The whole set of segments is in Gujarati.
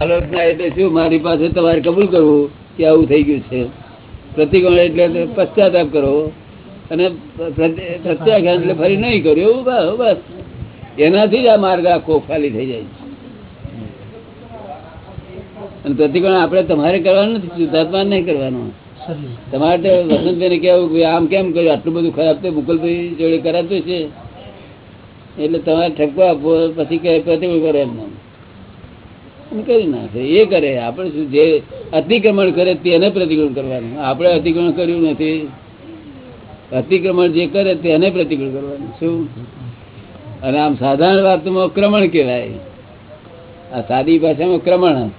આલોચના એટલે શું મારી પાસે તમારે કબૂલ કરવું કે આવું થઈ ગયું છે? પ્રતિકોણ એટલે પશ્ચાતાપ કરો. અને પ્રત્ય- પ્રત્યાઘાત એટલે ફરી નહીં કર્યો એવું બસ એનાથી જ આ માર્ગ આખો ખાલી થઈ જાય અને પ્રતિકોણ આપણે તમારે કરવાનું નથી શુદ્ધાત્મા નહીં કરવાનું. તમારે તો વસંતભાઈ કેવું કે આમ કેમ કર્યું? આટલું બધું ખરાબ તો મુકુલભાઈ જોડે કરાતું છે. એટલે તમારે ઠપકો આપવો પછી કે પ્રતિક્રમણ કરે એમને. એમ કરી નાખે એ કરે. આપણે શું જે અતિક્રમણ કરે તેને પ્રતિક્રમણ કરવાનું. આપણે અતિક્રમણ કર્યું નથી. અતિક્રમણ જે કરે તેને પ્રતિક્રમણ કરવાનું. શું? અને આમ સાધારણ વાતમાં ક્રમણ કહેવાય. આ સાદી ભાષામાં ક્રમણ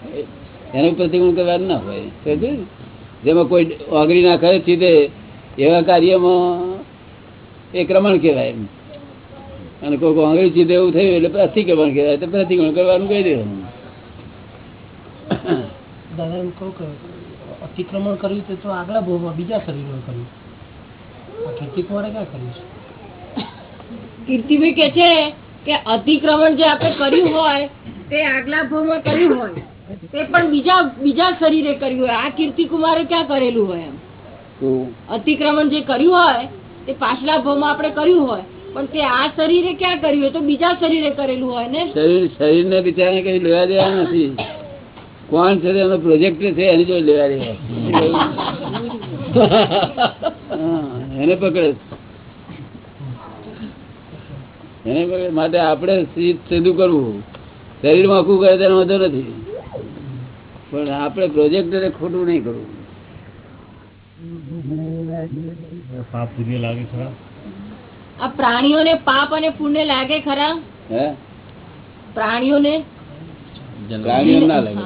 એનું પ્રતિક્રમણ કરવાનું ના હોય. સમજે જેમાં કોઈ ઓગળી ના કરે સીધે એવા કાર્યમાં એ ક્રમણ કહેવાય અને કોઈ ઓગળી સીધે એવું થયું એટલે અતિક્રમણ કહેવાય. તો પ્રતિક્રમણ કરવાનું કહી દેવાનું? દાદા એમ કહું કે અતિક્રમણ કર્યું તે તો આગલા ભોગમાં બીજા શરીરમાં કર્યું. આ કીર્તિકુમારે ક્યાં કર્યું છે? કીર્તિભાઈ કે છે કે અતિક્રમણ જે આપણે કર્યું હોય તે આગલા ભોગમાં કર્યું હોય. તે પણ બીજા બીજા શરીરે કર્યું હોય. આ કીર્તિકુમારે ક્યાં કરેલું હોય એમ? અતિક્રમણ જે કર્યું હોય તે પાછલા ભોગમાં આપણે કર્યું હોય. પણ તે આ શરીરે ક્યાં કર્યું હોય? તો બીજા શરીરે કરેલું હોય ને? શરીર શરીરને બિચારાને કઈ લેવા દેવા નથી. કોણ છે એનો પ્રોજેક્ટ છે એની જોડે લેવા એને પકડે એને પકડે માટે આપણે સીધ- કરવું. શરીરમાં આખું કરે તેનો વાંધો નથી. પણ આપણે પ્રોજેક્ટરે ખોટું નહીં કરવું. પાપ પુણ્ય લાગે ખરા? આ પ્રાણીઓને પાપ અને પુણ્ય લાગે ખરા? હે? પ્રાણીઓને? પ્રાણીઓ ના લાગે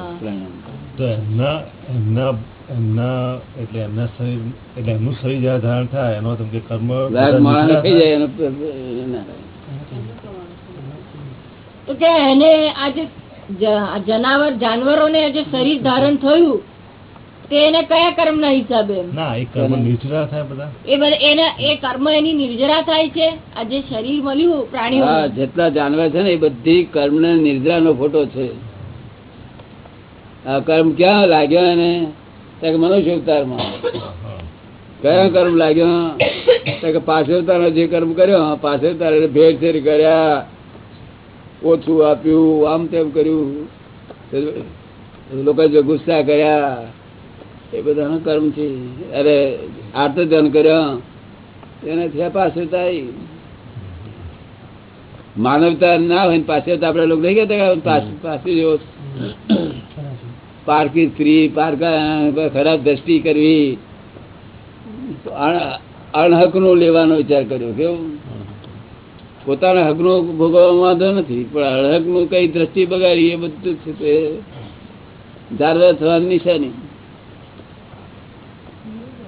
તો એમના એમના એમના એટલે એમના શરીર એટલે એમનું શરીર જયારે ધારણ થાય એનો તમે કર્મ વાઘ બધા માણસ નીકળ્યા થઈ જાય એનો એ ના લાગે. તો કે એને આ જે જનાવર જાનવરોને જે શરીર ધારણ થયું તે એને કયા કર્મના હિસાબે ના એ કર્મ નિર્જરા થાય બધા. એ બધા એના એ કર્મ એની નિર્જરા થાય છે? આ જે શરીર મળ્યું પ્રાણીઓ જેટલા જાનવર છે ને એ બધી કર્મ ને નિદ્રા નો ફોટો છે. કર્મ ક્યાં લાગ્યો એને? મનુષ્ય અવતારમાં કયા કર્મ લાગ્યો? કે પાછળતાર જે કર્મ કર્યો પાછળતાર ભેટ ફેર કર્યા, ઓછું આપ્યું, આમ તેમ કર્યું. લોકો જે ગુસ્સા કર્યા, એ બધાનો કર્મ છે. અરે આર્તધન કર્યા એનાથી પાછળતા માનવતા ના હોય પાછળ તો આપડે લોકો નહીં કહેતા પાછળ જેવો પારકી સ્ત્રી પારકા ખરાબ દ્રષ્ટિ કરવી. અણહકનો લેવાનો વિચાર કર્યો, કેવું? પોતાના હકનો ભોગવવા વાંધો નથી, પણ અણહકનું કઈ દ્રષ્ટિ બગાડી એ બધું છે તે જારવા થવાની નિશાની.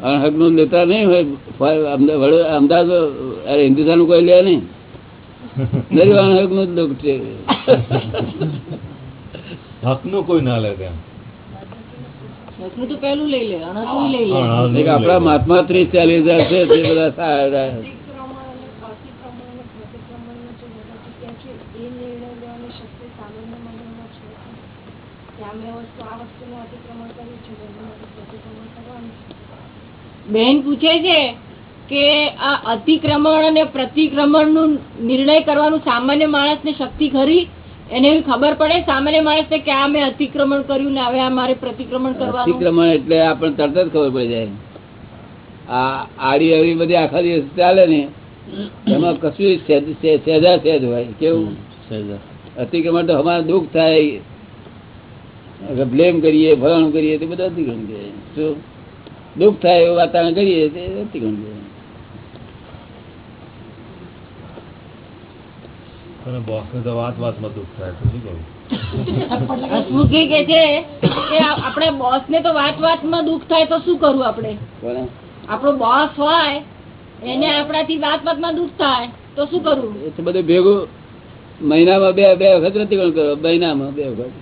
અણહકનું લેતા નહીં હોય અમદાવાદ, અરે હિન્દુસ્તાન કોઈ લે નહીં. દરેક અણહકનું જ લોક છે. હકનું કોઈ ના લે ત્યાં હકનું તો પહેલું લઈ લે અણહકનું લઈ લે અણહકનું એક આપણા મહાત્મા ત્રીસ ચાલીસ હજાર છે તે બધા સારા બેન પૂછે છે કે આ અતિક્રમણ અને પ્રતિક્રમણનું નિર્ણય કરવાનું સામાન્ય માણસ ને શક્તિ ખરી? એને એવી ખબર પડે સામાન્ય માણસ ને કે આ મેં અતિક્રમણ કર્યું ને હવે આ મારે પ્રતિક્રમણ કરવાનું અતિક્રમણ એટલે આપણને તરત જ ખબર પડી જાય. આ આડી અવડી બધી આખા દિવસ ચાલે ને એમાં કશું સહેજ- સહેજ- હોય. કેવું? અતિક્રમણ તો અમારે દુઃખ થાય. બ્લેમ કરીએ ભરણ કરીએ તે બધું અતિક્રમણ કહેવાય શું? દુઃખ થાય એવું વાતાવરણ કરીએ તે અતિક્રમણ કહેવાય બોક્સ બોસને તો વાત વાતમાં દુઃખ થાય તો શું કરું? હસમુખી કે છે કે આપણે બોસ ને તો વાત વાતમાં દુઃખ થાય તો શું કરવું આપણે? આપણો બોસ હોય એને આપણાથી વાત વાતમાં દુઃખ થાય તો શું કરવું બધું ભેગું મહિનામાં બે બે વખત પ્રતિક્રમણ કરો મહિનામાં બે વખત.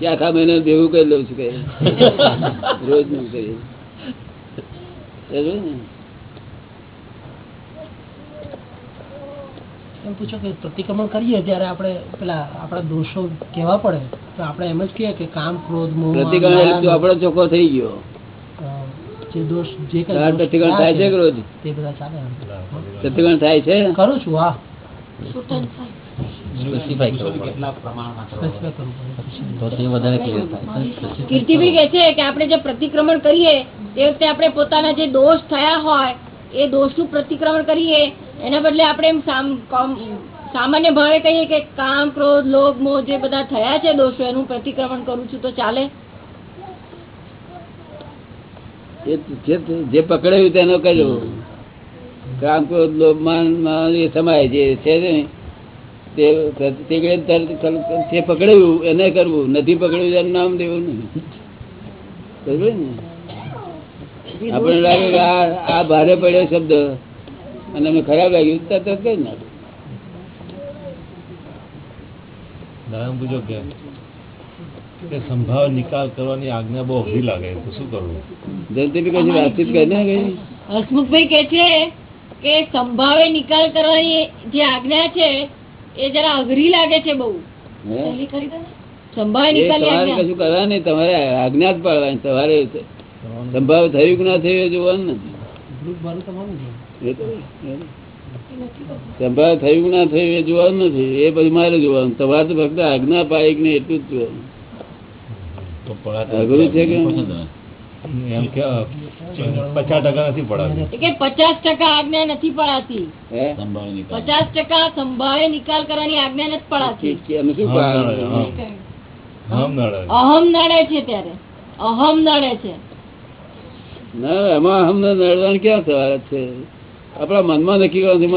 કે આખા મહિના ભેગું કરી લઉં છું કે. રોજનું કરીએ ને? એમ પૂછો કે પ્રતિક્રમણ કરીએ ત્યારે આપણે પેલા આપણા દોષો કહેવા પડે. તો આપણે એમ જ કહીએ કે કામ ક્રોધ મોહ પ્રતિક્રમણ એટલે આપણો ચોખ્ખો થઈ ગયો. જે દોષ જે પ્રતિક્રમણ થાય છે રોજ? તે બધા ચાલે એમ. પ્રતિક્રમણ થાય છે? કરું છું હા. આપણે જે પ્રતિક્રમણ કરીએ તે વખતે આપણે પોતાના જે દોષ થયા હોય એ દોષનું પ્રતિક્રમણ કરીએ. એના બદલે આપણે એમ સામાન્ય ભાવે કહીએ કે કામ ક્રોધ લોભ મોહ જે બધા થયા છે દોષો એનું પ્રતિક્રમણ કરું છું તો ચાલે? જે પકડાયું તેનો કહ્યું કામ ક્રોધ લોભ માન એ સમાય જે છે ને તે જે પકડાયું એને કરવું નથી પકડાયું એનું નામ દેવું નહીં. આપણે લાગે આ ભારે પડ્યો શબ્દ. અને અમે ખરાબ લાગ્યું તરત કઈ નાખ્યું પૂછો કે કે સંભાવ નિકાલ કરવાની આજ્ઞા બહુ અઘરી લાગે તો શું કરવું? જયંતિ બી કઈ વાતચીત કરીને કઈ હસમુખભાઈ કે છે કે સંભાવે નિકાલ કરવાની જે આજ્ઞા છે એ જરા અઘરી લાગે છે બહુ. હે? સંભાવે નિકાલ તમારે કશું કરવા નહીં તમારે આજ્ઞા જ પાડવાની તમારે સંભાવ થયું કે ના થયું જોવાનું નથી. સંભાવ થયું ના થયું એ જોવાનું નથી એ પછી મારે જોવાનું. તમારે તો ફક્ત આજ્ઞા પાઈક ને એટલું જ જોવાનું. અઘરું છે કે એમ કે પચાસ ટકા નથી પડાતી. કે પચાસ ટકા આજ્ઞા નથી પડાતી. નિકાલ. પચાસ ટકા સંભાવે નિકાલ કરવાની આજ્ઞા નથી પડાતી. કે શું અહમ નડે છે ત્યારે. અહમ નડે છે. ના એમાં અમને નડવાનું ક્યાં સવાલ છે? આપણા મનમાં નક્કી કરવાથી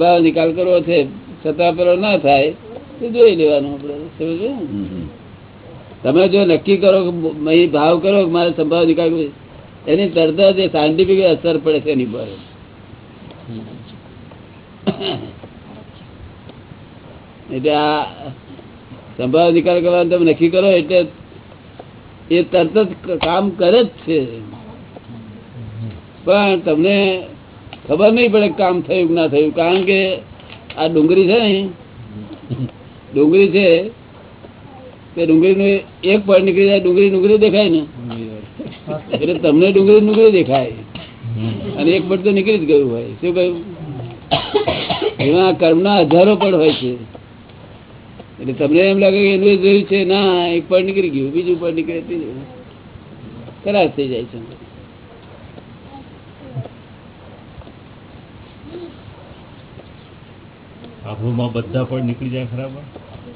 મારે નિકાલ કરવો છે છતાં પેલો ના થાય, તો જોઈ લેવાનું આપણે સમજો. તમે જો નક્કી કરો ભાવ કરો મારે સંભાવ નિકાલ કરવો, એની તરત જ સાયન્ટિફિક અસર પડે છે એની પર એટલે આ સંભાવ નિકાલ કરવાનું તમે નક્કી કરો, એટલે એ તરત જ કામ કરે જ છે પણ તમને ખબર નહીં પડે કામ થયું ના થયું, કારણ કે આ ડુંગળી છે ડુંગળી છે તે ડુંગળીનું એક પડ નીકળી જાય, ડુંગળી ડુંગળી દેખાય ને? એટલે તમને ડુંગળી ડુંગળી દેખાય. અને એક પડ તો નીકળી જ ગયું હોય. શું કહ્યું? એમાં કર્મના હજારો પડ હોય છે. એટલે તમને એમ લાગે કે એનું જોયું છે, ના, એક પડ નીકળી ગયું, બીજું પડ નીકળે, ત્રીજું. ખરાબ થઈ જાય છે. આંખોમાં બધા પણ નીકળી જાય ખરા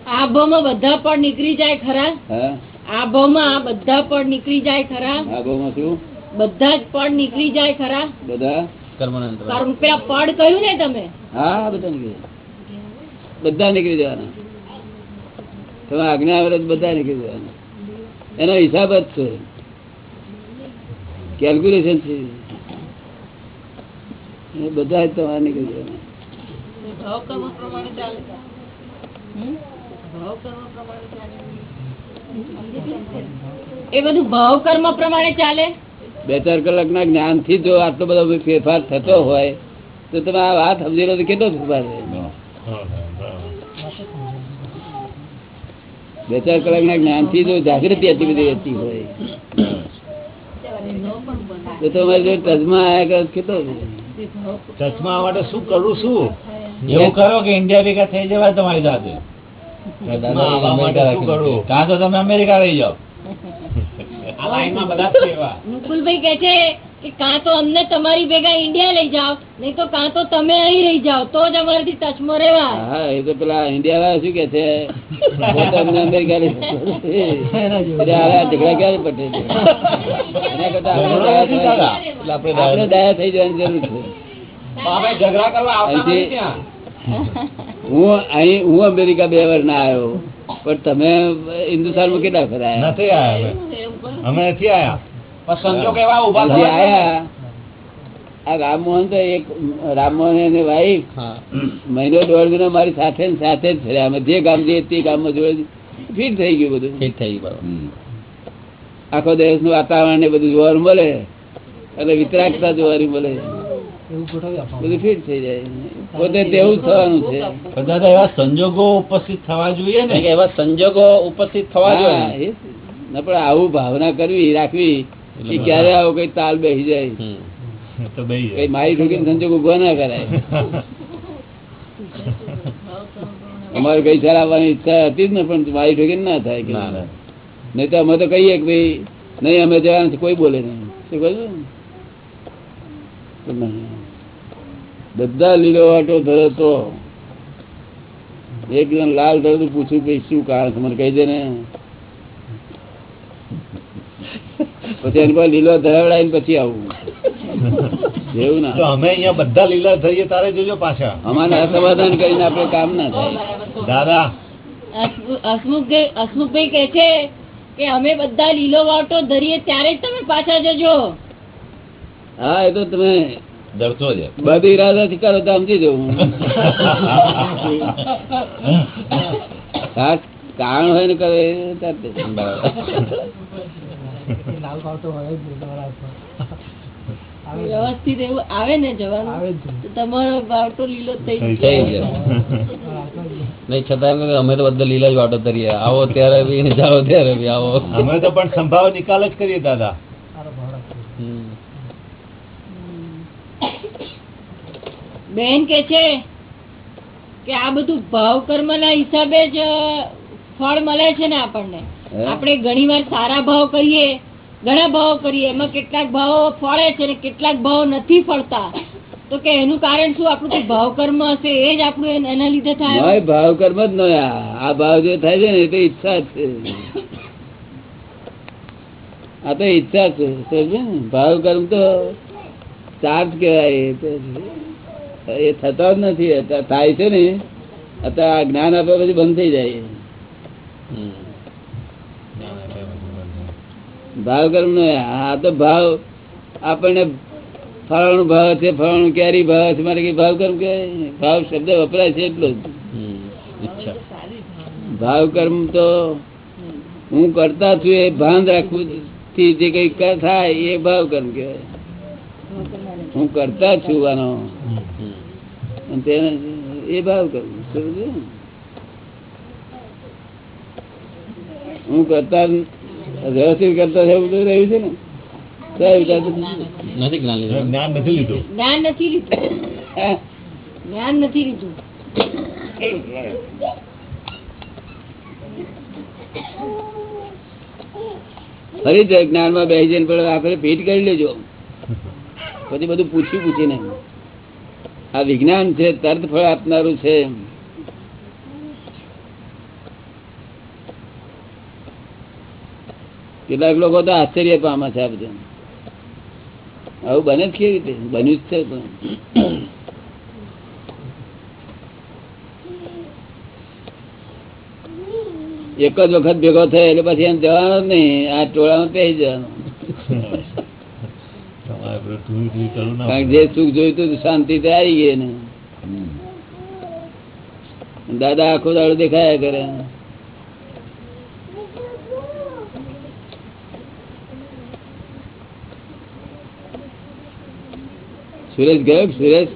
આભામાં બધા પણ નીકળી જાય ખરા? હા. બધા પણ નીકળી જાય ખરા? આ શું? બધા જ પણ નીકળી જાય ખરા? બધા? કર્મના પેલા પડ કહ્યું ને તમે? હા બધા નીકળી બધા નીકળી જવાના. તમે આજ્ઞા આવે બધા નીકળી જવાના. એનો હિસાબ જ છે. કેલ્ક્યુલેશન છે. એ બધા જ તમારે નીકળી જવાના. એ બધું ભાવ કર્મ પ્રમાણે ચાલે? બે ચાર કલાકના જ્ઞાનથી જો આટલો બધો ફેરફાર થતો હોય તો તમે આ વાત સમજી લો તો કેટલો ફેરફાર. બે ચાર કલાકના જ્ઞાનથી જો જાગૃતિ આટલી બધી રહેતી હોય તો તમારે જો ટચમાં આવ્યા કેટલો ચશ્મા આવવા માટે શું કરું શું એવું કરો કે ઇન્ડિયા ભેગા થઈ જવાય તમારી સાથે? કાં તો તમે અમેરિકા રહી જાઓ. આ લાઈનમાં બધા જ સેવા. મુકુલભાઈ કે છે કે કાં તો અમને તમારી ભેગા ઇન્ડિયા લઈ જાઓ નહીં તો કાં તો તમે અહીં રહી જાઓ તો જ અમારાથી ટચમાં રહેવાય. હા એ તો પેલા ઇન્ડિયા વાળા શું કે છે? અમને અમેરિકા લઈ જશે. એટલે આ ઝઘડા ક્યારે પટે છે? એના કરતા આપણે દયા થઈ જવાની જરૂર છે. ઝઘડા કરવા આવતા હું અહીં હું અમેરિકા બે વાર ના આવ્યો પણ તમે હિન્દુસ્તાનમાં કેટલા ફરા નથી આવ્યા અમે. નથી આવ્યા. સંજોગ એવા ઊભા આવ્યા. આ રામમોહન તો એક રામમોહન એની વાઈફ મહિનો દોઢ મહિનો મારી સાથે ને સાથે જ ફર્યા. અમે જે ગામ જઈએ તે ગામમાં જોડે ફિટ થઈ ગયું બધું. ફિટ થઈ ગયું. આખો દેશનું વાતાવરણ ને બધું જોવાનું મળે. અને વિતરાગતા જોવાની મળે. બધું ફિટ થઈ જાય. પોતે તેવું થવાનું છે. પણ એવા સંજોગો ઉપસ્થિત થવા જોઈએ ને. એવા સંજોગો ઉપસ્થિત થવા જોઈએ હા, ને. એ જ. ના પણ આવું ભાવના કરવી રાખવી કે ક્યારે આવો કઈ તાલ બેસી જાય. કઈ મારી ઠોકીને સંજોગ ઊભો ના કરાય. અમારે કઈ ચાલ આવવાની ઈચ્છા હતી જ ને પણ મારી ઠોકીને ના થાય કે ના, ના. નહીં તો અમે તો કહીએ કે ભાઈ નહીં અમે જવાના કોઈ બોલે નહીં. શું કહ્યું? નહીં. બધા લીલો વાટો ધરે એક જણ લાલ ધરતું પૂછ્યું કે શું કારણ છે? મને કહી દે ને. પછી એની પાસે લીલો ધરાવડાવીને પછી આવું. એવું ના. અમે અહીંયા બધા લીલા થઈએ તારે જોજો પાછા. અમારે અસમાધાન કરીને આપણે કામ ના થાય. દાદા. હસમુખ- હસમુખભાઈ કે છે કે અમે બધા લીલો વાટો ધરીએ ત્યારે જ તમે પાછા જજો. હા એ તો તમે ડરતો જ બધી ઈરાદાથી કરો તો સમજી જવું કારણ હોય ને કરે વ્યવસ્થિત એવું આવે ને જવાનું? આવે જ. તો તમારો વાટો લીલો થઈ જાય નહીં. છતાં અમે તો બધા લીલા જ વાટો તરીએ આવો ત્યારે બી જાઓ ત્યારે બી આવો. અમે તો પણ સંભાવ નિકાલ જ કરીએ દાદા સારો ભાવ રાખજો. હમ. બેન કે છે કે આ બધું ભાવ કર્મ ના હિસાબે જ ફળ મળે છે ને આપણને. આપણે ઘણી વાર સારા ભાવ કરીએ ઘણા ભાવ કરીએ એમાં કેટલાક ભાવો ફળે છે ને કેટલાક ભાવ નથી ફળતા. તો કે એનું કારણ શું? આપણું કોઈ ભાવ કર્મ હશે એ જ આપણું એના લીધે થાય. ભાવ કર્મ જ નો આ ભાવ જે થાય છે ને એ તો ઈચ્છા છે. આ તો ઈચ્છા છે ભાવ કર્મ તો ચાર્જ કહેવાય એ. થતો જ નથી. થાય છે ને, અત્યારે આ જ્ઞાન આપ્યા પછી બંધ થઈ જાય. ભાવ કર્મ નો આ તો ભાવ આપણને ફળાણું ભાવ છે, ફળાણું કેરી ભાવ છે, મારે કઈ ભાવ કર્મ કે ભાવ શબ્દ વપરાય છે એટલો જ. ભાવ કર્મ તો હું કરતા છું એ ભાન રાખવું થી જે કઈ થાય એ ભાવ કર્મ કહેવાય. હું કરતા છું આનો. અને તેને એ ભાવ સમજ્યું? હું કરતા વ્યવસ્થિત કરતા એવું તો રહ્યું છે ને. નથી. જ્ઞાન લીધું. જ્ઞાન નથી લીધું. જ્ઞાન નથી લીધું. જ્ઞાન નથી લીધું. ફરી જ જ્ઞાનમાં બેસી જઈને પણ આપણે ભેટ કરી લેજો. પછી બધું પૂછ્યું પૂછીને. આ વિજ્ઞાન છે તર્ક ફળ આપનારું છે. કેટલાક લોકો તો આશ્ચર્ય પામે છે આ બધું. આવું બને જ કેવી રીતે? બન્યું જ છે એક જ વખત ભેગો થયો એટલે પછી એમ જવાનો જ નહીં. આ ટોળામાં પહેરી જવાનો તમારે પેલું ઢૂંઢ ઢૂંઢ કરવું ના કારણ જે સુખ જોયું શાંતિ તો આવી ગઈ ને દાદા આખો દાડો દેખાયા કરે. સુરેશ ગયો કે સુરેશ?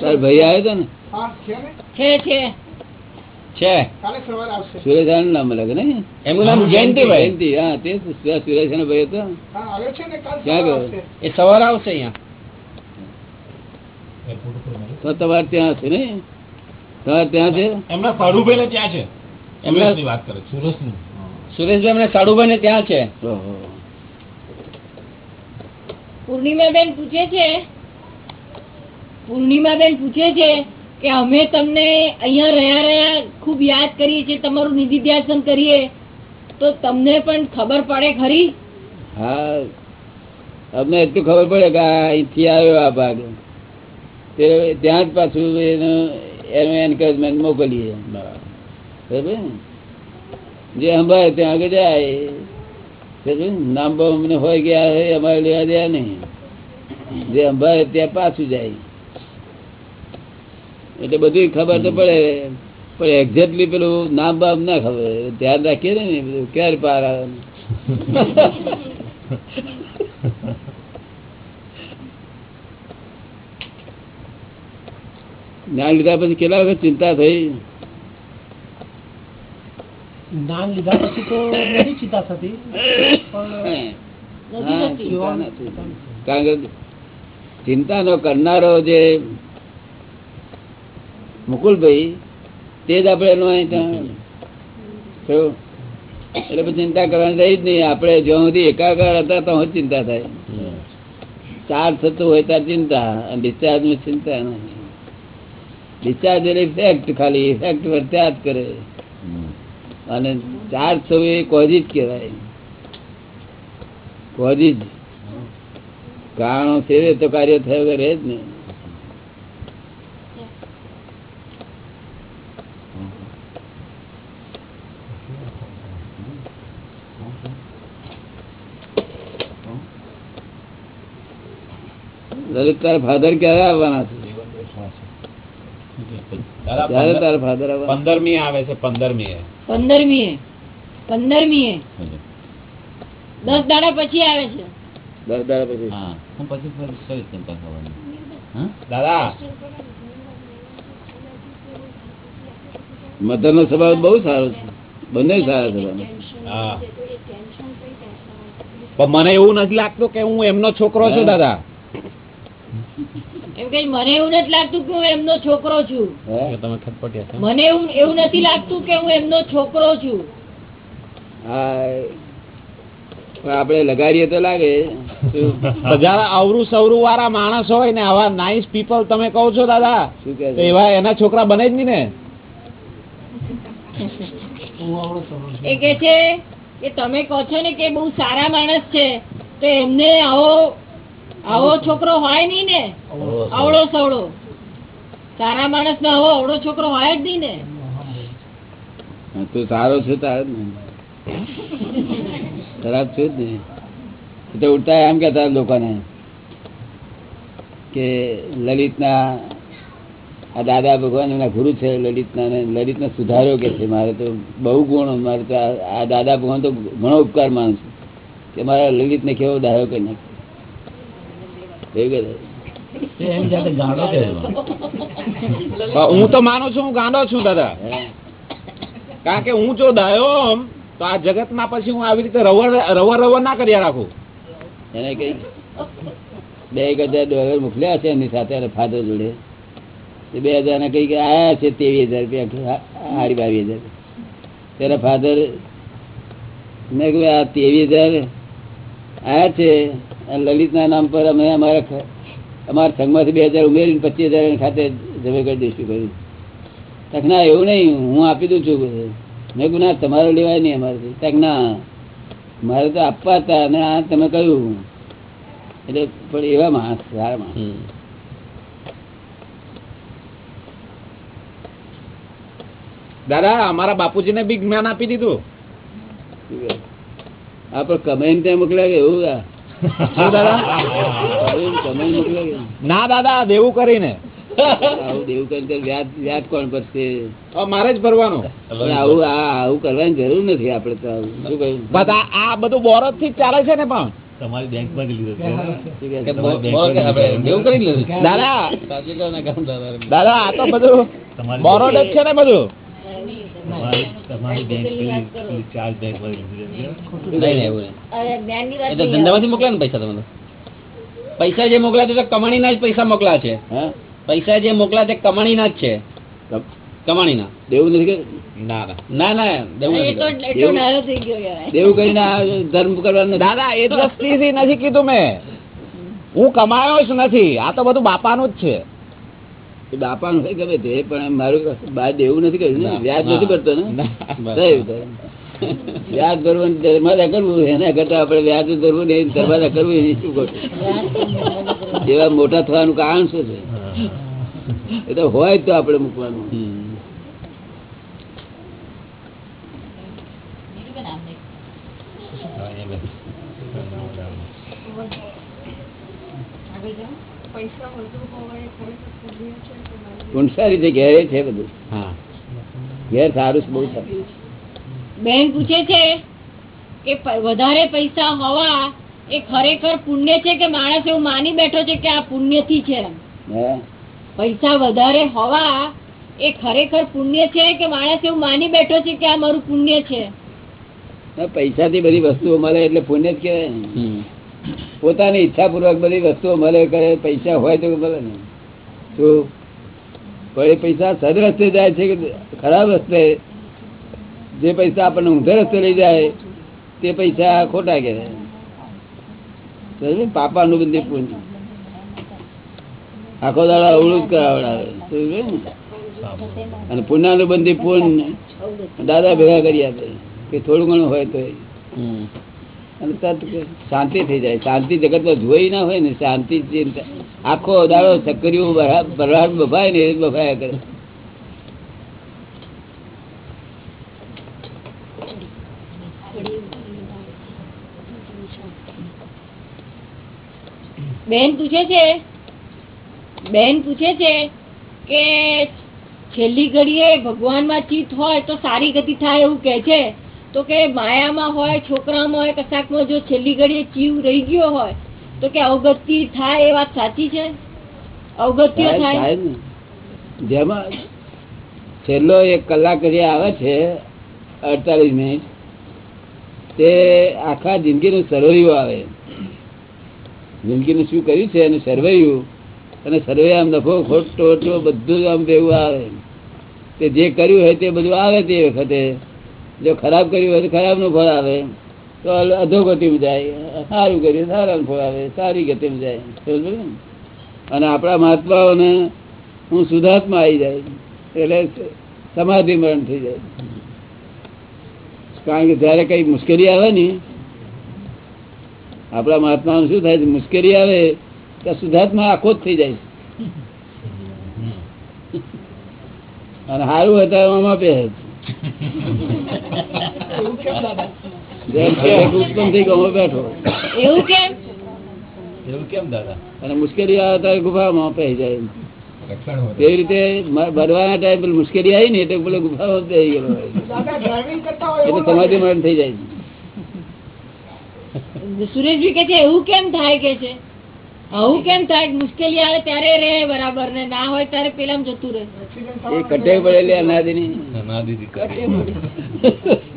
તાર ભાઈ આવ્યો હતો ને? છે છે. છે. સુરેશ નામ લાગે ને એમનું નામ જયંતિભાઈ જયંતિ હા તે જ ભાઈ હતો. ક્યાં ગયો? એ સવારે આવશે અહીંયા. તો તમારે ત્યાં છે ને તમારે ત્યાં છે એમના સાડુભાઈ ને ત્યાં છે. એમના સુરેશની વાત કરે સુરેશની. સુરેશભાઈ એમને સાડુભાઈ ને ત્યાં છે. પૂર્ણિમાબેન પૂછે છે? પૂર્ણિમાબેન પૂછે છે? કે અમે તમને અહીંયા રહ્યા રહ્યા ખૂબ યાદ કરીએ છીએ, તમારું નિધિ ધ્યાસન કરીએ. તો તમને પણ ખબર પડે ખરી? હા, અમને એટલું ખબર પડે કે અહીંથી આવ્યો આ ભાગ. ત્યાં જ પાછું એનું એનું એન્કરેજમેન્ટ મોકલીએ. બરાબર? જે સંભાળે ત્યાં આગળ જાય. નામ બામ અમને હોય ગયા હોય, અમારે લેવા દેવા નહીં. જે સંભાળે ત્યાં પાછું જાય. એટલે બધી ખબર તો પડે. પણ એક્ઝેક્ટલી પેલું નામ બામ ના ખબર. ધ્યાન રાખીએ ને બધું. ક્યારે પાર આવે? જ્ઞાન લીધા પછી કેટલા વખત ચિંતા થઈ? જ્ઞાન લીધા પછી તો નથી ચિંતા થતી. ચિંતા. કારણ કે ચિંતાનો કરનારો જે મુકુલભાઈ તે જ આપણે એનો. એટલે પછી ચિંતા કરવાની રહી જ નહીં. આપણે જ્યાં સુધી એકાકાર હતા તો ચિંતા થાય. ચાર્જ થતું હોય ત્યાં ચિંતા. અને ડિસ્ચાર્જમાં ચિંતા નહીં. ડિસ્ચાર્જ એટલે ઇફેક્ટ ખાલી. ઇફેક્ટ વર્ત્યા જ કરે. અને ચાર્જ થવું એ કોઝી જ કહેવાય. કોઝી જ. કારણો સેવે તો કાર્ય થયો રહે જ નહીં. લલિત તારા ફાધર ક્યારે આવવાના છે? દાદા તારા ફાધર આવવાના? પંદરમી આવે છે પંદરમી પંદરમી પંદરમી દસ દાડા પછી આવે છે. દસ દાડા પછી. હા. પછી ચિંતા કરવાની. દાદા! મધર નો સ્વભાવ બહુ સારો છે. બંને સારા સ્વભાવ હા. પણ મને એવું નથી લાગતું કે હું એમનો છોકરો છું દાદા. એમ કે મને એવું નથી લાગતું કે હું એમનો છોકરો છું. તમે ખટપટ્યા મને એવું એવું નથી લાગતું કે હું એમનો છોકરો છું. આપણે લગાડીએ તો લાગે. શું? અવરું સવરું વાળા માણસ હોય ને આવા નાઇસ પીપલ તમે કહો છો દાદા શું એવા એના છોકરા બને જ નહીં ને. એ કે છે કે તમે કહો છો ને કે બહુ સારા માણસ છે તો એમને આવો આવો છોકરો હોય નહીં ને. અવળો સવળો. સારા માણસ ને આવો અવળો છોકરો હોય જ નહીં ને. તું સારો છે ખરાબ છું જ નહીં તો ઉડતા એમ કેતા લોકોને કે લલિતના, આ દાદા ભગવાન એમના ગુરુ છે, લલિતના ને લલિતને સુધારો કે છે. મારે તો બહુ ગુણ, મારે તો આ દાદા ભગવાન તો ઘણો ઉપકાર માનું છું કે મારા લલિતને કેવો ડાયો કરી નાખ્યો એવું કહે એમ જાતે ગાંડો કે પણ હું તો માનું છું હું ગાંડો છું દાદા. કારણ કે હું જો ડાયો તો આ જગતમાં પછી હું આવી રીતે રવર રવર રવર ના કર્યા રાખું. એને કઈ બે એક હજાર ડોલર મોકલ્યા છે એની સાથે અને ફાધર જોડે. એ બે હજાર ને કઈ કે આયા છે ત્રેવીસ હજાર રૂપિયા હારી બાવીસ હજાર. ત્યારે ફાધર મેં કહ્યું આ ત્રેવીસ હજાર આયા છે અને લલિતના નામ પર અમે અમારા અમારા સંઘમાંથી બે હજાર ઉમેરીને પચીસ હજાર ખાતે જમે કરી દઈશું કર્યું તક ના એવું નહીં હું આપી દઉં છું મેં કહું ના તમારો લેવાય નહીં અમારે. તક ના મારે તો આપવા હતા અને આ તમે કહ્યું. એટલે પણ એવા માણસ સારા માણસ. દાદા અમારા બાપુજીને બી જ્ઞાન આપી દીધું. આપડે? કમાઈને ત્યાં મોકલ્યા કે એવું ના દાદા દેવું કરીને. આવું દેવું કરીને વ્યાજ વ્યાજ કોણ ભરશે? મારે જ ભરવાનું. આવું આવું કરવાની જરૂર નથી આપડે તો શું કહ્યું? આ બધું બોરજથી જ ચાલે છે ને પણ. તમારી બેંકમાં જ લીધો છે. શું કહે કે છે? બો- બોલો કે આપણે એવું કરી લીધું? દાદા સાચું કહો ને કામ દાદા. દાદા આ તો બધું બોરોડ જ છે ને બધું. તમારી બેંક પેલી એ તો ધંધામાંથી મોકલ્યા ને પૈસા જે મોકલ્યા છે તો કમાણીના જ પૈસા મોકલ્યા છે. પૈસા જે મોકલા તે કમાણીના જ છે. કમ- કમાણીના. દેવું નથી કે ના ના. ના ના દેવું એ નથી તો કરવું. એટલો ડાયો થઈ ગયો યાર. દેવું કરીને ધર્મ કરવાનું નથી. દાદા એ દ્રષ્ટિથી નથી કીધું મેં. હું કમાયો જ નથી. આ તો બધું બાપાનું જ છે. બાપાનું હોય ગમે તે પણ મારું બા દેવું નથી કર્યું ને? વ્યાજ નથી ભરતો ને. વ્યાજ ભરવું દરવાજા કરવું એના કરતા આપણે વ્યાજ ભરવું ને દરવાજા કરવું એની શું કરવું? એવા મોટા થવાનું કારણ શું છે? એ તો હોય જ તો આપણે મૂકવાનું. હમ. હા, એ પણ રીતે ઘેરે છે બધું. હા. ઘેર સારું બહુ સારું બેન પૂછે છે કે વધારે પૈસા હોવા એ ખરેખર પુણ્ય છે કે માણસ એવું માની બેઠો છે કે આ પુણ્યથી છે પૈસા વધારે હોવા એ ખરેખર પુણ્ય છે કે માણસ એવું માની બેઠો છે કે આ મારું પુણ્ય છે? પૈસા થી બધી વસ્તુઓ મળે એટલે પુણ્ય જ કહેવાય ને. પોતાની ઈચ્છા પૂર્વક બધી વસ્તુઓ મળે કરે પૈસા હોય તો મળે ને. શું? પણ એ પૈસા સદ રસ્તે જાય છે કે ખરાબ રસ્તે? જે પૈસા આપણને ઊંધે રસ્તે લઈ જાય, તે પૈસા ખોટા કહેવાય પાપાનું બંધી પુણ્ય? આખો દાડો અવળું જ કરાવડાવે. અને પુણ્યાનું બંધી પુણ્ય દાદા ભેગા કરી આપે કે થોડું ઘણું હોય તો. શાંતિ થઈ જાય. શાંતિ જગતમાં જોઈ ના હોય ને, શાંતિ આખો દાડો ચક્કરીઓ ભરાટ બફાય ને એ બફાયા કરે. બેન પૂછે છે? બેન પૂછે છે કે છેલ્લી ઘડીએ ભગવાનમાં ચિત્ત હોય તો સારી ગતિ થાય એવું કે છે? તો કે માયામાં હોય છોકરામાં હોય કશાકમાં જો છેલ્લી ઘડીએ જીવ રહી ગયો હોય તો કે અવગતિ થાય એ વાત સાચી છે? અવગત્ય થાય-. જેમાં છેલ્લો એક કલાક જે આવે છે અડતાલીસ મિનિટ તે આખા જિંદગીનું સરવૈયું આવે. જિંદગીનું શું કર્યું છે? એનું સરવૈયું અને સર્વે આમ નફો ખોટો બધું આમ ભેગું આવે. તે જે કર્યું હોય તે બધું આવે તે વખતે. જો ખરાબ કર્યું હોય તો ખરાબનું ફળ આવે. તો અધોગતિમાં જાય. સારું કર્યું, સારાનું ફળ આવે. સારી ગતિમાં જાય? અને આપણા મહાત્માઓને હું સુધાર્થમાં આવી જાય. એટલે સમાધિ મરણ થઈ જાય. કારણ કે જયારે કઈ મુશ્કેલી આવે ને, આપણા મહાત્માઓને શું થાય છે? મુશ્કેલી આવે ત્યાં સુધાર્થમાં આખો જ થઈ જાય. અને સારું હોય ત્યારે આમાં પહેરે એવું એવું મુશ્કેલી આવે ગુફામાં પહેરી જાય રક્ષણ રીતે ટાઈમ મુશ્કેલી આવી ને એટલે પેલો ગુફામાં બેસી ગયેલો એટલે સમાધિ મરણ થઈ જાય. સુરેશભાઈ કે છે એવું કેમ થાય કે છે? આવું કેમ થાય? મુશ્કેલી આવે ત્યારે રે બરાબર ને ના હોય ત્યારે પેલામ જતું રહે. એ કટે પડેલી અનાદિની. અનાદિથી કરે.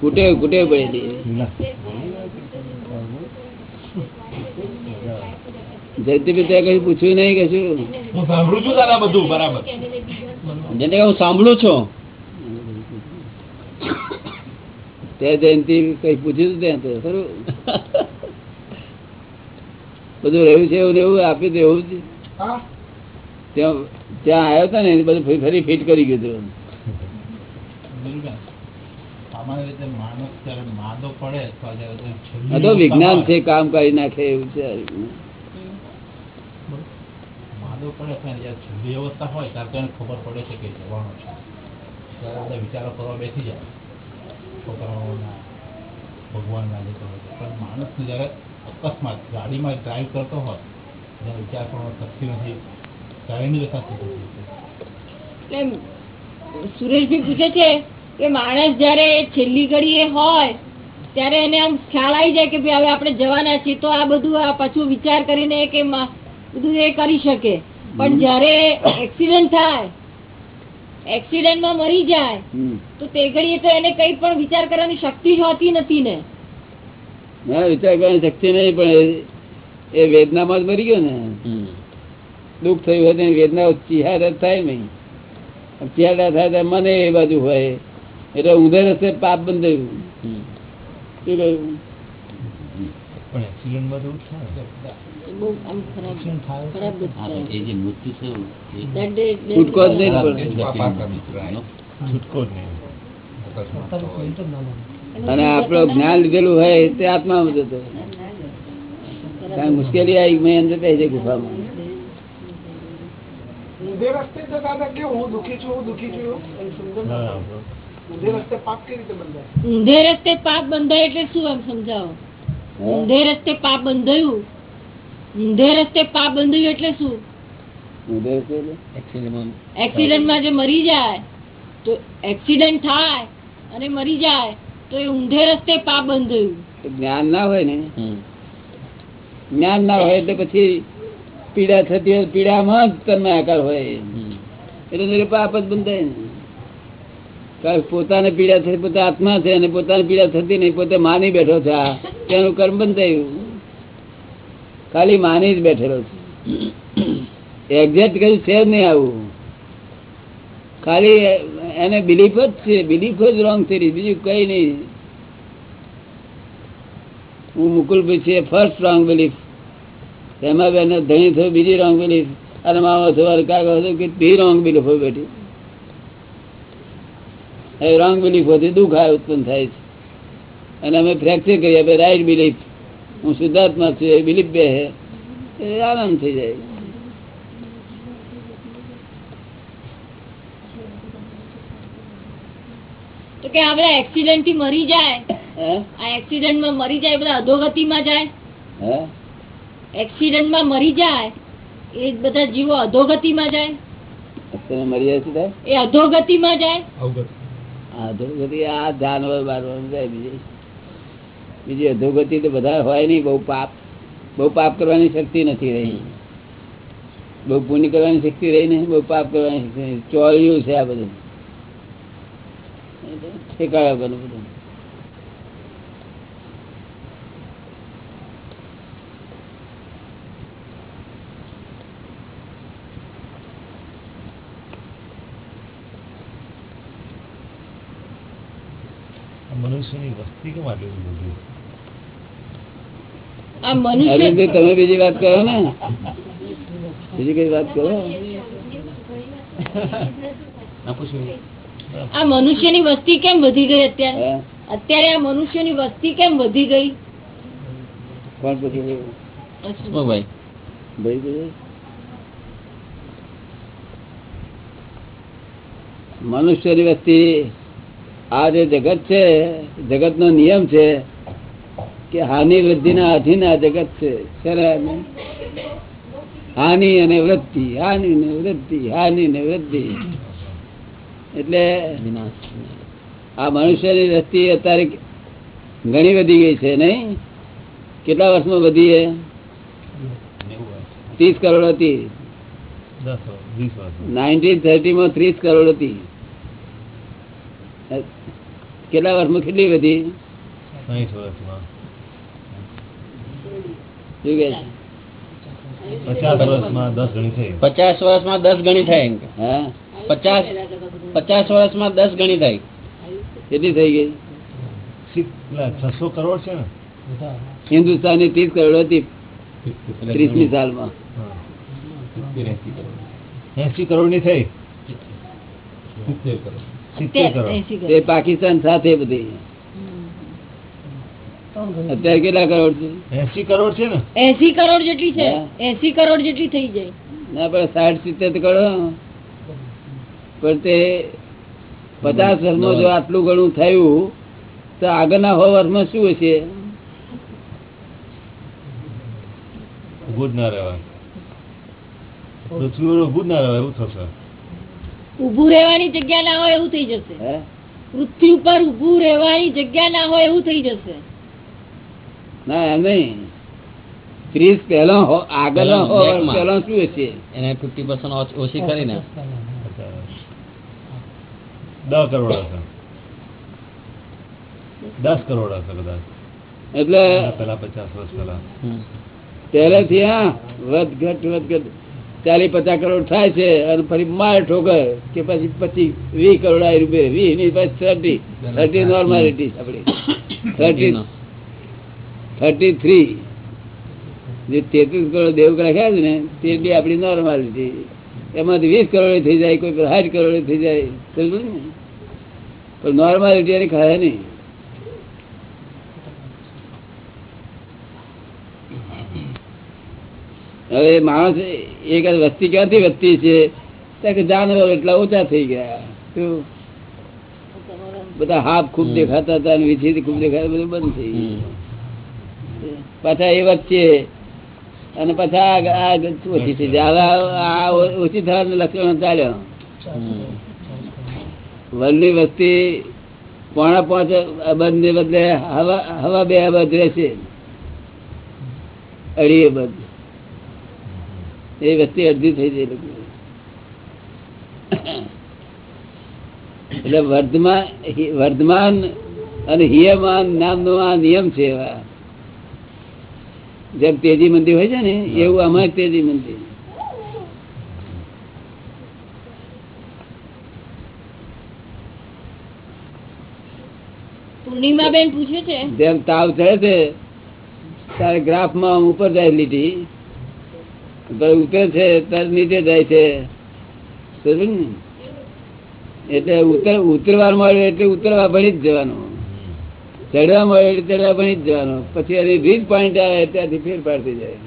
કુટે કુટે પડેલી. જયંતિભાઈ ત્યાં કઈ પૂછ્યું નહીં કશું? હું સાંભળું છું તારા બધું બરાબર. જેને હું સાંભળું છું. તે જયંતિ કઈ પૂછ્યું ત્યાં તો? ખરું? બધું રહ્યું છે એવું એવું? આપ્યું તો એવું જ? ત્યાં ત્યાં આવ્યો હતો ને એ બધું ફરી- ફિટ કરી ગયું હતું. વિજ્ઞાન છે કામ કરી નાખે એવું છે. જ્યારે છેલ્લી અવસ્થા હોય ત્યારે તો એને ખબર પડે છે કે જવાનો છે. ત્યારે બધા વિચારો કરવા બેસી જાય. છોકરાઓના, ભગવાનના જે કહે પણ માણસને જ્યારે અકસ્માત, ગાડીમાં ડ્રાઈવ કરતો હોય જ્યારે વિચાર કરવાનો શક્તિ નથી. જતી હોય છે. એટલે સુરેશભાઈ પૂછે છે કે માણસ જ્યારે છેલ્લી ઘડીએ હોય, ત્યારે એને આમ ખ્યાલ આવી જાય કે ભાઈ હવે આપણે જવાના છીએ. તો આ બધું આ પાછું વિચાર કરીને કે બધું એ કરી શકે. પણ જયારે એક્સિડન્ટ થાય એક્સિડન્ટમાં મરી જાય તો તે ઘડીએ તો એને કઈ પણ વિચાર કરવાની શક્તિ જ હોતી નથી ને. ના વિચાર કરવાની શક્તિ નહીં પણ એ- વેદનામાં જ મરી ગયો ને. દુઃખ થયું હોય વેદના ચિહાર થાય નહીં. ચિહાડા થાય તો મને એ બાજુ હોય. એટલે ઊંધે રસ્તે પાપ બંધાયું. શું કહ્યું? પણ એક્સિડન્ટમાં તો થાય. બહુ આમ ખરાબ ખરાબ. એ જે મૃત્યુ છૂટકો. અને આપણો જ્ઞાન લીધેલું હોય તે આત્મા જતો મુશ્કેલી આવી મેં અંદર કહી છે ગુફામાં ઊંધે રસ્તે જતા હતા કે હું દુખી છું હું દુખી છું એમ સમજો ને. બરાબર. ઊંધે રસ્તે પાપ કેવી રીતે બંધાય ઊંધે રસ્તે પાપ બંધાય એટલે શું આમ સમજાવો ઊંધે રસ્તે પાપ બંધાયું ઊંધે રસ્તે પાપ બંધાયું એટલે શું? ઊંધે રસ્તે એક્સિડન્ટમાં. એક્સિડન્ટમાં જે મરી જાય તો એક્સિડન્ટ થાય અને મરી જાય તો એ ઊંધે રસ્તે પાપ બંધાયું. જ્ઞાન ના હોય ને. જ્ઞાન ના હોય એટલે પછી પીડા થતી હોય પીડામાં જ તન્માયાકાર હોય. એટલે પાપ જ બંધાય ને. પોતાને પીડા થઈ પોતે આત્મા છે અને પોતાને પીડા થતી નહીં પોતે માની બેઠો છે તેનું કર્મ બંધાયું. ખાલી માની જ બેઠેલો છે. એક્ઝેક્ટ કયું છે જ નહીં આવું. ખાલી એને બિલીફ જ છે બિલીફ જ રોંગ થઈ બીજું કઈ નહીં. હું મુકુલ છે ફર્સ્ટ રોંગ બિલીફ એમાં બેન ધણી થયો, બીજી રોંગ બિલીફ અને મામા થયું કાકા થયું કે તે રોંગ બિલીફ હોય બેઠી એ રોંગ બિલીફ હોય દુઃખ ઉત્પન્ન થાય છે. અને અમે ફ્રેક્ચર કરીએ, આપણે રાઈટ બિલીફ હું શુદ્ધાત્મા છું એ બિલીફ બે હે એ આનંદ થઈ જાય. તો કે આ એક્સિડન્ટથી મરી જાય? હે? આ એક્સિડન્ટમાં મરી જાય એ બધા અધોગતિમાં જાય? એક્સિડન્ટમાં મરી જાય એ બધા જીવો અધોગતિમાં જાય? તને મરી જાય એ અધોગતિમાં જાય? અધોગતિ આ જાનવર બારવાનું જાય. બીજી બીજી અધોગતિ તો બધા હોય નહીં, બહુ પાપ. બહુ પાપ કરવાની શક્તિ નથી રહી. બહુ પુણ્ય કરવાની શક્તિ રહી નહીં, બહુ પાપ કરવાની શક્તિ નહીં. ચોર્યું છે આ બધું. એટલે ઠેકાણા વગરનું બધું. આ મનુષ્યની વસ્તી કેમ આટલી બધી મોટી? આ મનુષ્ય અરવિંદભાઈ, તમે બીજી વાત કરો ને. બીજી કઈ વાત કરો? આ મનુષ્યની વસ્તી કેમ વધી ગઈ અત્યારે? અત્યારે આ મનુષ્યની વસ્તી કેમ વધી ગઈ? કોણ પૂછ્યું? હસમુખભાઈ ભાઈ મનુષ્યની વસ્તી આ જે જગત છે જગત નો નિયમ છે કે હાનિ વૃદ્ધિ ના આધીન આ જગત છે. હાનિ અને વૃદ્ધિ, હાનિ ને વૃદ્ધિ, હાનિ ને વૃદ્ધિ. એટલે આ મનુષ્યની વસ્તી અત્યારે ઘણી વધી ગઈ છે નહીં? કેટલા વર્ષમાં વધી છે? ત્રીસ કરોડ હતી. નાઇન્ટીન થર્ટી માં ત્રીસ કરોડ હતી. કેટલા વર્ષમાં કેટલી વધી? વર્ષમાં? પચાસ વર્ષમાં દસ ગણી થાય પચાસ પચાસ વર્ષમાં દસ ગણી થાય કેટલી થઈ ગઈ? છસો કરોડ છે ને? હિન્દુસ્તાનની ત્રીસ કરોડ હતી ત્રીસ ત્રીસમી સાલમાં. એસી કરોડ. ની થઈ. પાકિસ્તાન સાથે બધી. અત્યારે કેટલા કરોડ છે? એસી કરોડ છે ને? એસી કરોડ જેટલી છે. એસી કરોડ જેટલી થઈ જાય. ના પણ સાઠ સિત્તેર કરોડ પણ તે પચાસ વર્ષમાં જો આટલું ઘણું થયું તો આગળના સો વર્ષમાં શું હશે? ઉભું ના રહેવાય. ઉભું એવું થશે. ઊભું રહેવાની જગ્યા ના હોય એવું થઈ જશે. પૃથ્વી ઉપર ઊભું રહેવાની જગ્યા ના હોય એવું થઈ જશે. ના એમ નહીં. ત્રીસ પહેલા હો- આગળના સો વર્ષ બેકમાં. પહેલા શું હશે? એને ફિફ્ટી પર્સન્ટ ઓછી કરીને દસ કરોડ હશે. દસ કરોડ હશે કદાચ. એટલે પેલા પચાસ વર્ષ પેલા પહેલેથી હા વધઘટ વધઘટ ચાલીસ પચાસ કરોડ થાય છે અને ફરી માર ઠોકર કે પછી પછી વીસ કરોડ આવી રૂપિયા વીસની પછી થર્ટી. થર્ટી નોર્માલિટી આપડી થર્ટી થર્ટી થ્રી જે તેત્રીસ કરોડ દેવ રાખ્યા છે ને તેટલી આપણી નોર્માલિટી એમાંથી વીસ કરોડ થઈ જાય, કોઈ સાઠ કરોડ થઈ જાય. સમજો ને? પણ નોર્માલિટી એની ખાય નહીં. હવે માણસ એક વસ્તી ક્યાંથી વધતી છે? તો કે જાનવરો એટલા ઓછા થઈ ગયા. શું? બધા હાફ ખૂબ દેખાતા હતા અને વિછી ખૂબ દેખાતા બધું બંધ થઈ ગયું. પાછા એ વચ્ચે અને પછી ઓછી થઈ જાય? ઓછી થવાનું લક્ષણ ચાલ્યો. વનની વસ્તી પોણા પાંચ અબંધ ને બદલે હવા હવા બે અબંધ રહેશે. અઢી અબંધ એ વસ્તી અડધી થઈ જાય એટલે વર્ધમાન વર્ધમાન અને હિયમાન નામનો આ નિયમ છે એવા. જેમ તેજી મંદી હોય છે ને એવું અમારે તેજી મંદી પૂર્ણિમાબેન પૂછે છે? જેમ તાવ ચડે છે ત્યારે ગ્રાફમાં ઉપર જાય લીટી. ઉતરે છે ત્યારે નીચે જાય છે? એટલે ઉતર ઉતરવા મળે એટલે ઉતરવા ભણી જ જવાનું. ચડવા મળે એટલે ચડવા બની જ જવાનું. પછી એની રીત પોઈન્ટ આવે ત્યાંથી ફેરફાર થઈ જાય.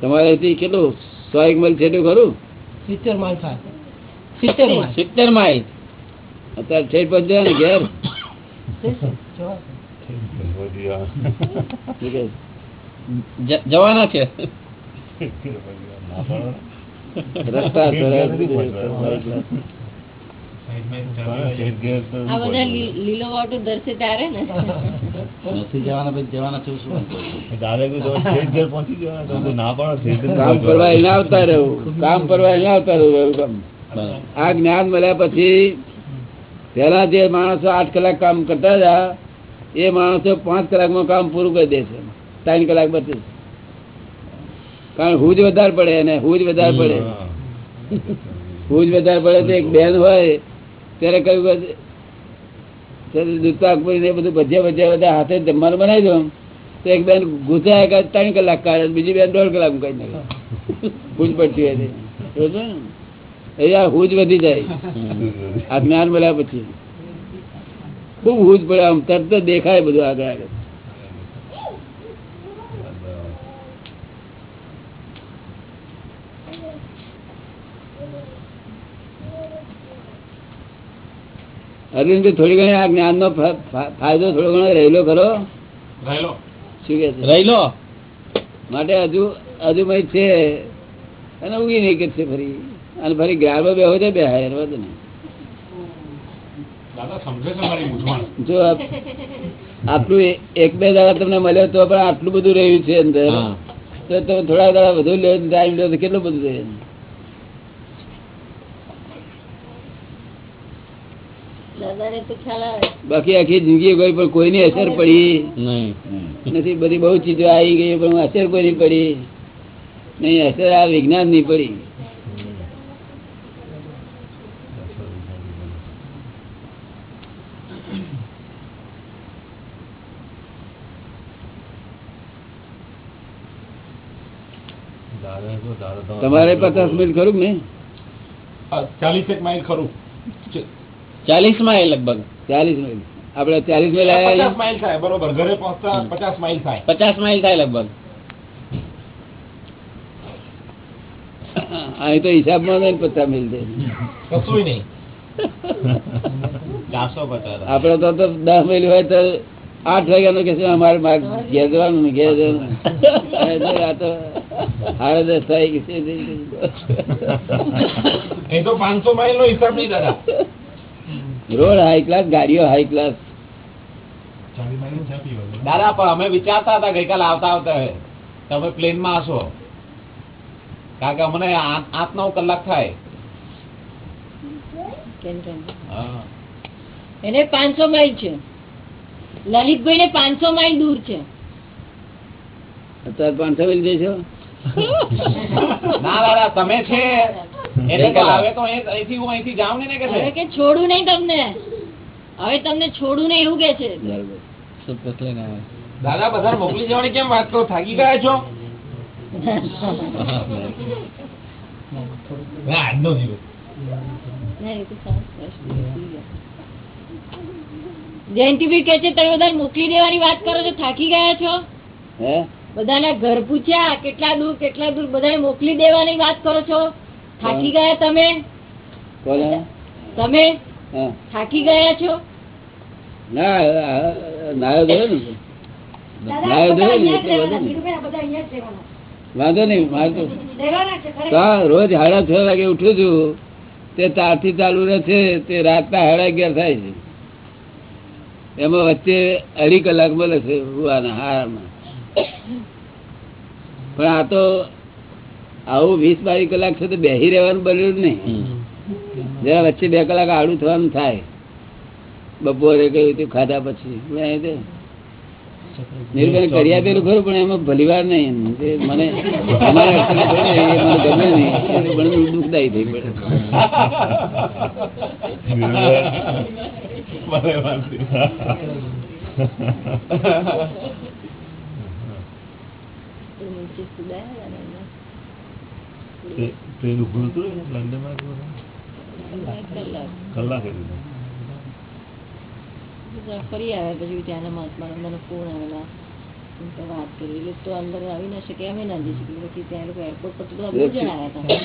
તમારે અહીંથી કેટલું? સો એક માઇલ છેટું ખરું? સિત્તેર માઇલ સિત્તેર માઇલ. સિત્તેર માઇલ. અત્યારે ઠેઠ પહોંચ્યા ને ઘેર? જવાના. છે. કામ કરવા એને. આ જ્ઞાન મળ્યા પછી પેલા જે માણસો આઠ કલાક કામ કરતા હતા, એ માણસો પાંચ કલાકમાં કામ પૂરું કરી દે છે ત્રણ કલાક બચે. કારણ હુજ વધારે પડે એને હુજ વધારે પડે. હુજ વધારે પડે તો એક બેન હોય ત્યારે કહ્યું કે ચાલ દૂધ પાક પૂરીને એ બધું ભજીયા ભજીયા બધા હાથે જમવાનું બનાવી દઉં. તો એક બેન ગુસાય ત્રણ કલાક કાઢે બીજી બેન દોઢ કલાક કરી નાખે. હુજ પડતી હોય ને? એ આ હુજ વધી જાય. આ જ્ઞાન મળ્યા પછી. ખૂબ હુજ પડે આમ તરત દેખાય બધું આગળ આગળ. અરવિંદભાઈ થોડી ઘણી આ જ્ઞાન નો ફાયદો થોડો ઘણો રહેલો ખરો? શું કે રહેલો. રહી માટે હજુ હજુ ભાઈ છે. અને ઉગી નહીં કે છે ફરી. અને ફરી ગ્રાહકો બેહો છે બે હાયર વધુ ને. જો આપ- આટલું એક બે દાડા તમને મળ્યો તો પણ આટલું બધું રહ્યું છે અંદર. તો તમે થોડા દાડા વધુ લે ટાઈમ લો તો કેટલું બધું રહે દાદાને તો ખ્યાલ આવે બાકી આખી જિંદગી ગઈ પણ કોઈની અસર પડી? નથી બધી બહુ ચીજો આવી ગઈ પણ અસર કોઈ નહીં પડી? નહીં અસર આ વિજ્ઞાનની પડી દાદા કહો, દાદા તમારે પચાસ મિનિટ ખરું ને ચાલીસ એક માઇલ ખરું. ચાલીસ માઇલ લગભગ. ચાલીસ માઇલ. આપડે ચાલીસ મિનિટ પચાસ આવ્યા માઇલ થાય બરોબર. ઘરે પહોંચતા પચાસ માઇલ થાય. પચાસ માઇલ થાય લગભગ. અહીં તો હિસાબમાં નહીં પચાસ મિનિટ છે કશું નહીં. આપડે તો તો દસ મિલ હોય તો આઠ વાગ્યાનો કે છે અમારે માર્ગ ઘેર જવાનું ઘેર જવાનું. આ તો સાડા દસ થાય કે એ તો પાંચસો માઇલ નો હિસાબ નહીં દાદા. રોડ હાઈ ક્લાસ ગાડીઓ હાઈ ક્લાસ દાદા પણ અમે વિચારતા હતા ગઈકાલે આવતા આવતા તમે પ્લેનમાં હશો. કારણ કે અમને આઠ નવ કલાક થાય. એને પાંચસો માઇલ છે. લલિતભાઈ ને પાંચસો માઇલ દૂર છે. અત્યારે પાંચસો માઇલ જઈશો? ના દાદા તમે છે. છોડું નહીં તમને. હવે તમને છોડું નહીં એવું કે છે. દાદા બધા મોકલી જવાની કેમ વાત કરો? થાકી ગયા છો? આજનો. જયંતિભાઈ કે તમે બધા મોકલી દેવાની વાત કરો છો થાકી ગયા છો? હે? બધાના ઘર પૂછ્યા કેટલા દૂર કેટલા દૂર બધા મોકલી દેવાની વાત કરો છો? થાકી ગયા તમે? તમે? હા. થાકી ગયા છો? ના નાયો ધોયો ને. નાયો ધોયો ને એટલે વાંધો નહીં. મારે તો તો રોજ સાડા છ વાગે ઉઠું છું. તે તારથી ચાલુ રહે છે તે રાતના સાડા અગિયાર થાય છે. એમાં વચ્ચે અઢી કલાક મળે છે હુવાના હારામાં. પણ આ તો આવું વીસ બાવીસ કલાક સુધી બેસી રહેવાનું બન્યું જ નહીં. જરા વચ્ચે બે કલાક આડું થવાનું થાય. બપોરે કહ્યું હતું ખાધા પછી. નિર્ભય કરી આપેલું ખરું પણ એમાં ભલીવાર નહીં એમ. મને અમારા મને ગમે નહીં. દુઃખદાયી થઈ પડે. ટ્રેન ઉભું હતું લંડનમાં કલાક એટલે. ફરી આવ્યા પછી ત્યાંના મહાત્મા મને ફોન આવેલા.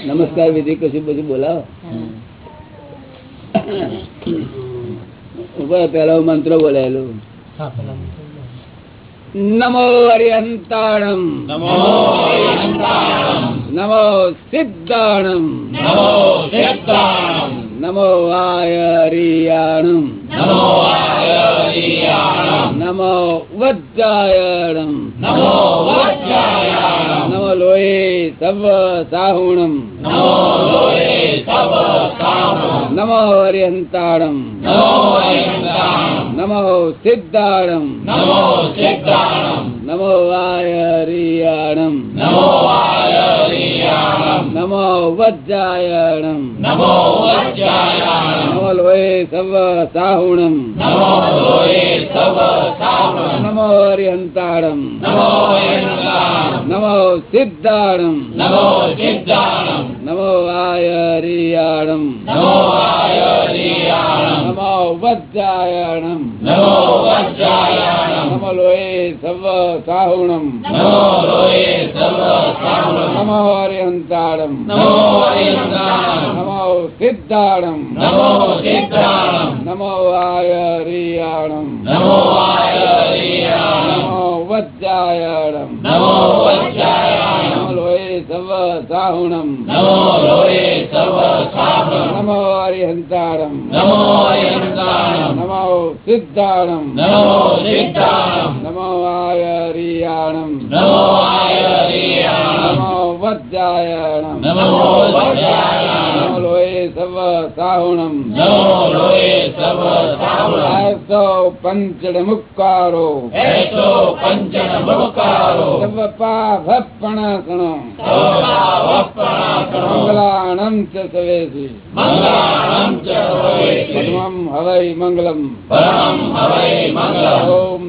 નમસ્કાર વિધિ કશું બધું બોલાવો. પેલો મંત્ર બોલાયેલો. નમો હરિયંતાણમ નમો હરિયંતાણમ નમો સિદ્ધાણમ નમો સિદ્ધાણમ નમો આયરિયાણમ નમો આયરિયાણમ નમો વજ્જાયણમ નમો વજ્જાયણમ નમો લોહે સવ સાહુણમ નમો લોહે સવ સાહુણમ નમો હરિયંતાણમ નમો હરિયંતાણમ નમો સિદ્ધાણમ નમો સિદ્ધાણમ નમો આયરિયાણમ નમો આયરિયાણમ નમો વજ્જાયણમ નમો વજ્જાયણમ નમો લોહે સવ સાહુણમ નમો લોહે સવ સાહુણમ નમો હરિયંતાણમ નમો નમો સિદ્ધાણમ નમો સિદ્ધાણમ नमो वाय रियाणम् नमो वाय रियाणम् नमो वज्रायणम् नमो वज्रायणम् नमो लोये सव साहुणम् नमो लोये सव साहुणम् नमो हरिहन्ताणम् नमो हरिहन्ताणम् नमो सिद्धाणम् नमो सिद्धाणम् नमो वाय रियाणम् नमो वाय रियाणम् नमो वज्रायणम् नमो वज्रायणम् સવ સાહુણમ નમો લોહે સવ સાહુણમ નમો અરિહંતારમ નમો અરિહંતારમ નમો સિદ્ધારમ નમો સિદ્ધારમ નમો આયરિયાણમ નમો આયરિયાણમ નમો વજ્જાયણમ નમો વજ્જાયણમ સવ સાહુણમ હેસો પંચડ મુકારો હેસો પંચડ હવૈ મંગલમ ઓમ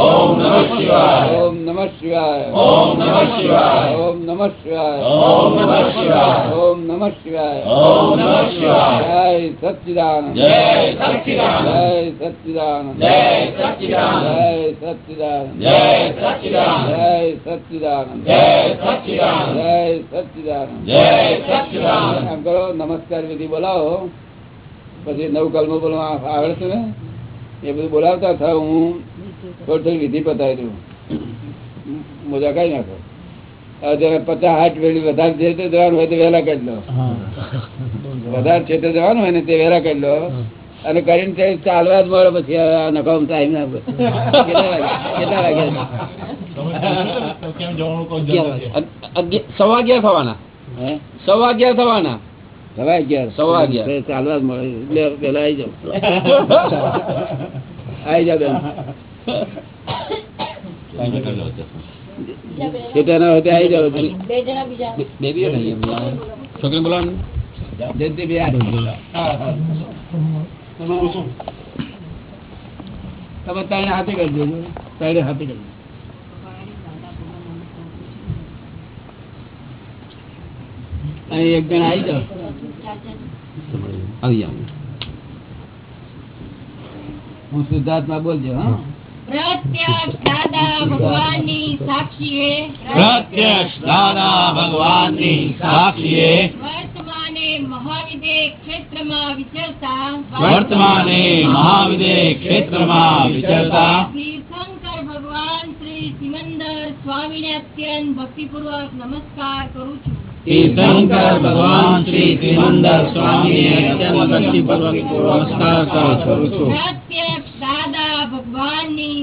ઓમ નમઃ શિવાય ઓમ નમઃ શિવાય ઓમ નમઃ શિવાય ઓમ નમઃ શિવાય ઓમ નમઃ શિવાય ઓમ નમઃ શિવાય ઓમ નમઃ શિવાય જય સચ્ચિદાનંદ જય સચ્ચિદાનંદ જય સચ્ચિદાનંદ જય સચ્ચિદાનંદ જય સચ્ચિદાનંદ જય સચ્ચિદાનંદ જય સચ્ચિદાનંદ જય સચ્ચિદાનંદ જય સચ્ચિદાનંદ જય સચ્ચિદાનંદ એમ કરો નમસ્કાર વિધિ બોલાવો પછી નવ કલમો બોલવા આવડશે ને એ બધું બોલાવતા હતા હું થોડી થોડી વિધિ પતાવી દઉં મોજા કઈ નાખો. જરા પચાસ હાથ વેલી વધારે છે તે જવાનું હોય તો વહેલા કરી લો. વધારે છે તે જવાનું હોય ને તે વહેલા કરી લો. અને કરીને ચાલવા જ મળે પછી આ નકામ ટાઈમ ના કેટલા વાગે. સવા અગિયાર થવાના. સવા અગિયાર થવાના. સવા અગિયાર? સવા અગિયાર. ચાલવા જ મળે. એટલે પેલા આવી જાઓ. આવી જાઓ બેન. તમે તારે કરી દેજો તારે હાથે કરી એક જણ આવી જાવ આવી જાવ હું સિદ્ધાર્થમાં બોલજો હા પ્રત્યક્ષ દાદા ભગવાનની સાક્ષીએ. પ્રત્યક્ષ દાદા ભગવાનની સાક્ષીએ. વર્તમાને મહાવિદે ક્ષેત્રમાં વિચરતા. વર્તમાને મહાવિદે ક્ષેત્રમાં વિચરતા. તીર્થંકર ભગવાન શ્રી સિમંદર સ્વામીને અત્યંત ભક્તિપૂર્વક નમસ્કાર કરું છું. તીર્થંકર ભગવાન શ્રી સિમંદર સ્વામીને અત્યંત ભક્તિપૂર્વક નમસ્કાર કરું છું.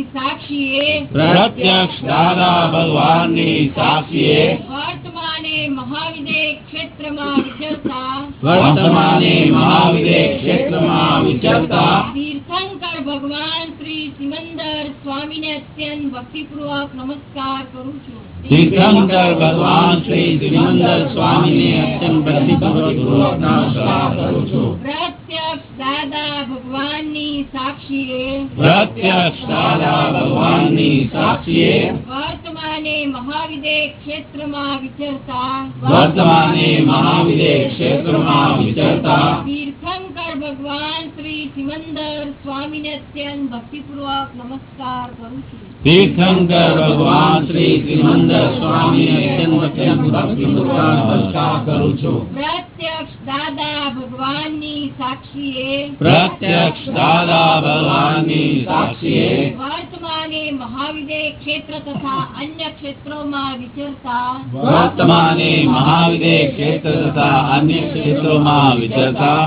ભગવાનની સાક્ષીએ. પ્રત્યક્ષ દાદા ભગવાનની સાક્ષીએ. વર્તમાને મહાવિદે ક્ષેત્રમાં વિચરતા વર્તમાને મહાવિદે ક્ષેત્રમાં વિચરતા તીર્થંકર ભગવાન શ્રી સિમંદર સ્વામીને અત્યંત ભક્તિપૂર્વક નમસ્કાર કરું છું. તીર્થંકર ભગવાન શ્રી સિમંદર સ્વામીને અત્યંત ભક્તિપૂર્વક નમસ્કાર કરું છું. પ્રત્યક્ષ દાદા ભગવાનની સાક્ષીએ પ્રત્યક્ષ દાદા ભગવાનની સાક્ષીએ વર્તમાને મહાવિદે ક્ષેત્રમાં વિચરતા વર્તમાને મહાવિદે ક્ષેત્રમાં વિચરતા તીર્થંકર ભગવાન શ્રી સિમંદર સ્વામીને અત્યંત ભક્તિપૂર્વક નમસ્કાર કરું છું. તીર્થંકર ભગવાન શ્રી સિમંદર સ્વામીને અત્યંત ભક્તિપૂર્વક નમસ્કાર કરું છું. પ્રત્યક્ષ દાદા ભગવાનની સાક્ષીએ પ્રત્યક્ષ દાદા ભગવાનની સાક્ષીએ વર્તમાને મહાવિદે ક્ષેત્ર તથા અન્ય ક્ષેત્રોમાં વિચરતા વર્તમાને મહાવિદે ક્ષેત્ર તથા અન્ય ક્ષેત્રોમાં વિચરતા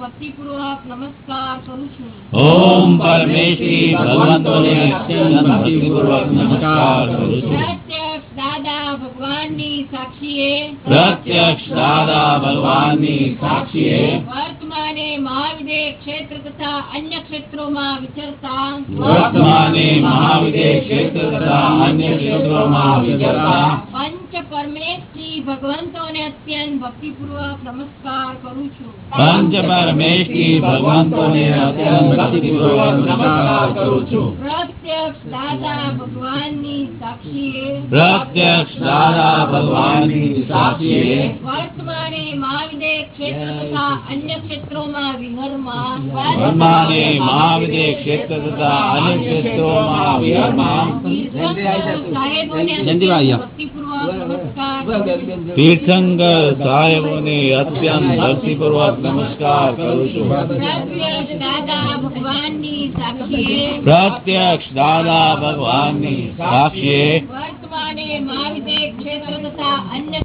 ભક્તિપૂર્વક નમસ્કાર કરું છું ઓમ પરમેશી ભગવંતોને અત્યંત ભક્તિપૂર્વક નમસ્કાર કરું છું. પ્રત્યક્ષ દાદા ભગવાનની સાક્ષીએ. પ્રત્યક્ષ દાદા ભગવાનની સાક્ષીએ. વર્તમાને મહાવિદે ક્ષેત્ર તથા અન્ય ક્ષેત્રોમાં વિચરતા. વર્તમાને મહાવિદે ક્ષેત્ર તથા અન્ય ક્ષેત્રોમાં વિચરતા. ભગવંતોને અત્યંત ભક્તિપૂર્વક નમસ્કાર કરું છું પંચ પરમેશી ભગવંતોને અત્યંત ભક્તિપૂર્વક નમસ્કાર કરું છું પ્રત્યક્ષ દાદા ભગવાનની સાક્ષીએ પ્રત્યક્ષ દાદા ભગવાનની સાક્ષીએ વર્તમાને મહાવિદે ક્ષેત્ર તથા અન્ય ક્ષેત્રોમાં વિહરમાં વર્તમાને મહાવિદે ક્ષેત્ર તથા અન્ય ક્ષેત્રોમાં વિહરમાં તીર્થંકર સાહેબોને જયંતિભાઈ અત્યંત ભક્તિપૂર્વક નમસ્કાર કરું છું તીર્થંકર સાહેબોને અત્યંત ભક્તિપૂર્વક નમસ્કાર કરું છું. પ્રત્યક્ષ દાદા ભગવાનની સાક્ષીએ વર્તમાને અન્ય